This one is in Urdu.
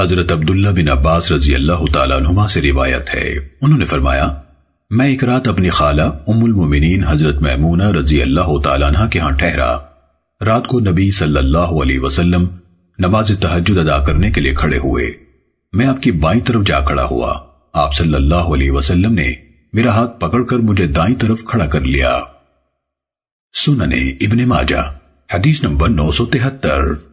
حضرت عبداللہ بن عباس رضی اللہ تعالیٰ عنہما سے روایت ہے۔ انہوں نے فرمایا، میں ایک رات اپنی خالہ ام المومنین حضرت میمونہ رضی اللہ تعالیٰ عنہ کے ہاں ٹھہرا۔ رات کو نبی صلی اللہ علیہ وسلم نماز تحجد ادا کرنے کے لیے کھڑے ہوئے۔ میں آپ کی بائیں طرف جا کھڑا ہوا۔ آپ صلی اللہ علیہ وسلم نے میرا ہاتھ پکڑ کر مجھے دائیں طرف کھڑا کر لیا۔ سننے ابن ماجہ، حدیث نمبر نو سو تہتر۔